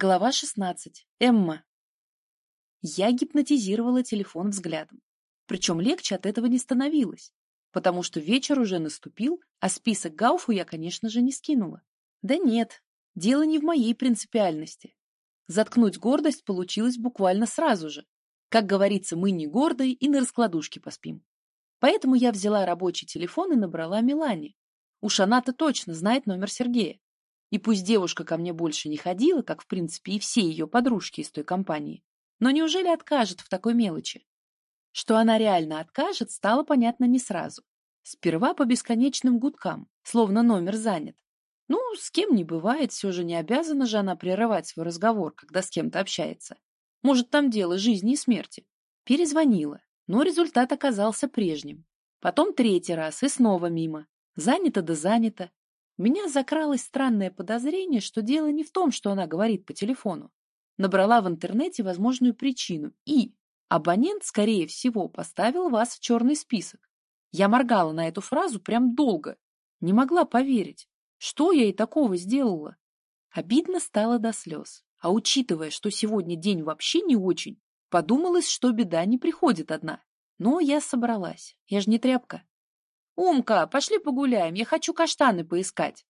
Глава 16. Эмма. Я гипнотизировала телефон взглядом. Причем легче от этого не становилось, потому что вечер уже наступил, а список Гауфу я, конечно же, не скинула. Да нет, дело не в моей принципиальности. Заткнуть гордость получилось буквально сразу же. Как говорится, мы не гордые и на раскладушке поспим. Поэтому я взяла рабочий телефон и набрала Милане. Уж она-то точно знает номер Сергея. И пусть девушка ко мне больше не ходила, как, в принципе, и все ее подружки из той компании, но неужели откажет в такой мелочи? Что она реально откажет, стало понятно не сразу. Сперва по бесконечным гудкам, словно номер занят. Ну, с кем не бывает, все же не обязана же она прерывать свой разговор, когда с кем-то общается. Может, там дело жизни и смерти. Перезвонила, но результат оказался прежним. Потом третий раз и снова мимо. Занято да занято. Меня закралось странное подозрение, что дело не в том, что она говорит по телефону. Набрала в интернете возможную причину и абонент, скорее всего, поставил вас в черный список. Я моргала на эту фразу прям долго. Не могла поверить. Что я и такого сделала? Обидно стало до слез. А учитывая, что сегодня день вообще не очень, подумалось, что беда не приходит одна. Но я собралась. Я же не тряпка. «Умка, пошли погуляем, я хочу каштаны поискать».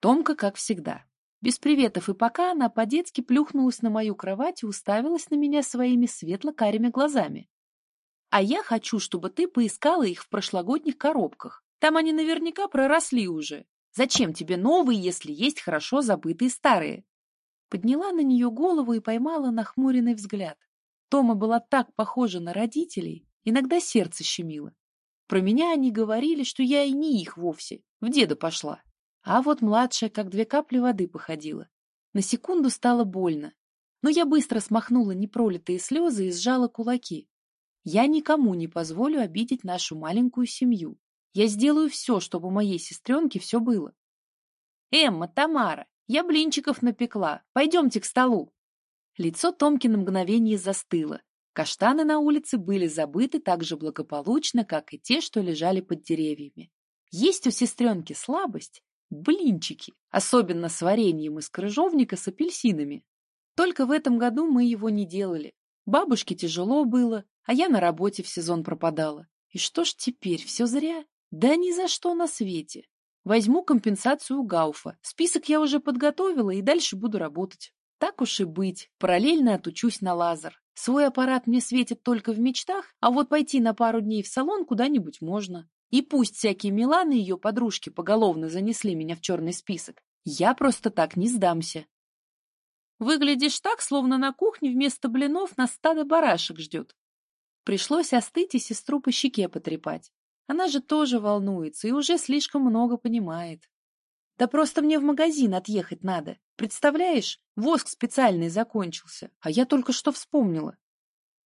Томка, как всегда. Без приветов и пока она по-детски плюхнулась на мою кровать и уставилась на меня своими светло-карими глазами. «А я хочу, чтобы ты поискала их в прошлогодних коробках. Там они наверняка проросли уже. Зачем тебе новые, если есть хорошо забытые старые?» Подняла на нее голову и поймала нахмуренный взгляд. Тома была так похожа на родителей, иногда сердце щемило. Про меня они говорили, что я и не их вовсе, в деда пошла. А вот младшая, как две капли воды, походила. На секунду стало больно, но я быстро смахнула непролитые слезы и сжала кулаки. Я никому не позволю обидеть нашу маленькую семью. Я сделаю все, чтобы у моей сестренки все было. «Эмма, Тамара, я блинчиков напекла. Пойдемте к столу». Лицо Томки на мгновение застыло, Каштаны на улице были забыты так же благополучно, как и те, что лежали под деревьями. Есть у сестренки слабость – блинчики, особенно с вареньем из крыжовника с апельсинами. Только в этом году мы его не делали. Бабушке тяжело было, а я на работе в сезон пропадала. И что ж теперь, все зря? Да ни за что на свете. Возьму компенсацию у Гауфа. Список я уже подготовила и дальше буду работать. Так уж и быть, параллельно отучусь на лазер. Свой аппарат мне светит только в мечтах, а вот пойти на пару дней в салон куда-нибудь можно. И пусть всякие Миланы и ее подружки поголовно занесли меня в черный список, я просто так не сдамся. Выглядишь так, словно на кухне вместо блинов на стадо барашек ждет. Пришлось остыть и сестру по щеке потрепать. Она же тоже волнуется и уже слишком много понимает. Да просто мне в магазин отъехать надо. Представляешь, воск специальный закончился, а я только что вспомнила.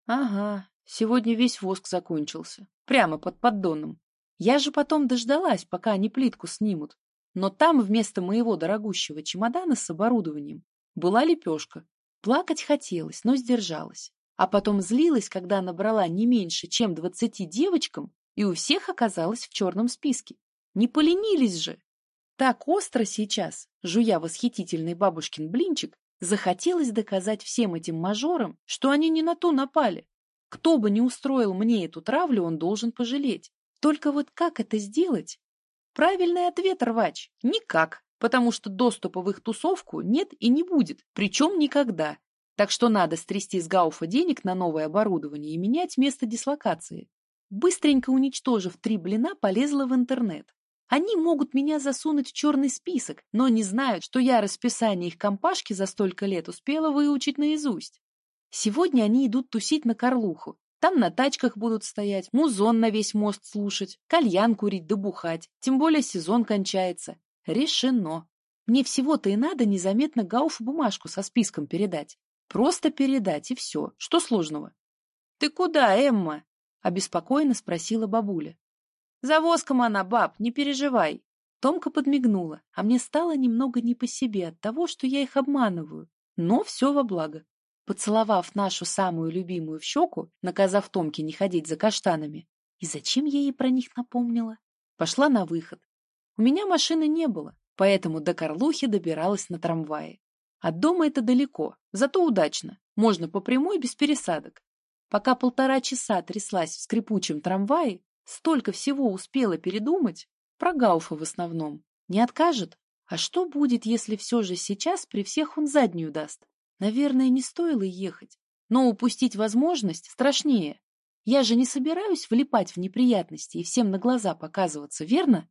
Ага, сегодня весь воск закончился. Прямо под поддоном. Я же потом дождалась, пока они плитку снимут. Но там вместо моего дорогущего чемодана с оборудованием была лепешка. Плакать хотелось, но сдержалась. А потом злилась, когда набрала не меньше, чем двадцати девочкам, и у всех оказалась в черном списке. Не поленились же! Так остро сейчас, жуя восхитительный бабушкин блинчик, захотелось доказать всем этим мажорам, что они не на ту напали. Кто бы ни устроил мне эту травлю, он должен пожалеть. Только вот как это сделать? Правильный ответ, рвач, никак, потому что доступа в их тусовку нет и не будет, причем никогда. Так что надо стрясти с Гауфа денег на новое оборудование и менять место дислокации. Быстренько уничтожив три блина, полезла в интернет. Они могут меня засунуть в черный список, но не знают, что я расписание их компашки за столько лет успела выучить наизусть. Сегодня они идут тусить на Карлуху. Там на тачках будут стоять, музон на весь мост слушать, кальян курить да бухать. Тем более сезон кончается. Решено. Мне всего-то и надо незаметно Гауфу бумажку со списком передать. Просто передать, и все. Что сложного? — Ты куда, Эмма? — обеспокоенно спросила бабуля. За воском она, баб, не переживай. Томка подмигнула, а мне стало немного не по себе от того, что я их обманываю. Но все во благо. Поцеловав нашу самую любимую в щеку, наказав Томке не ходить за каштанами, и зачем я ей про них напомнила? Пошла на выход. У меня машины не было, поэтому до Карлухи добиралась на трамвае. От дома это далеко, зато удачно. Можно по прямой без пересадок. Пока полтора часа тряслась в скрипучем трамвае, столько всего успела передумать. Про Гауфа в основном. Не откажет? А что будет, если все же сейчас при всех он заднюю даст? Наверное, не стоило ехать. Но упустить возможность страшнее. Я же не собираюсь влипать в неприятности и всем на глаза показываться, верно?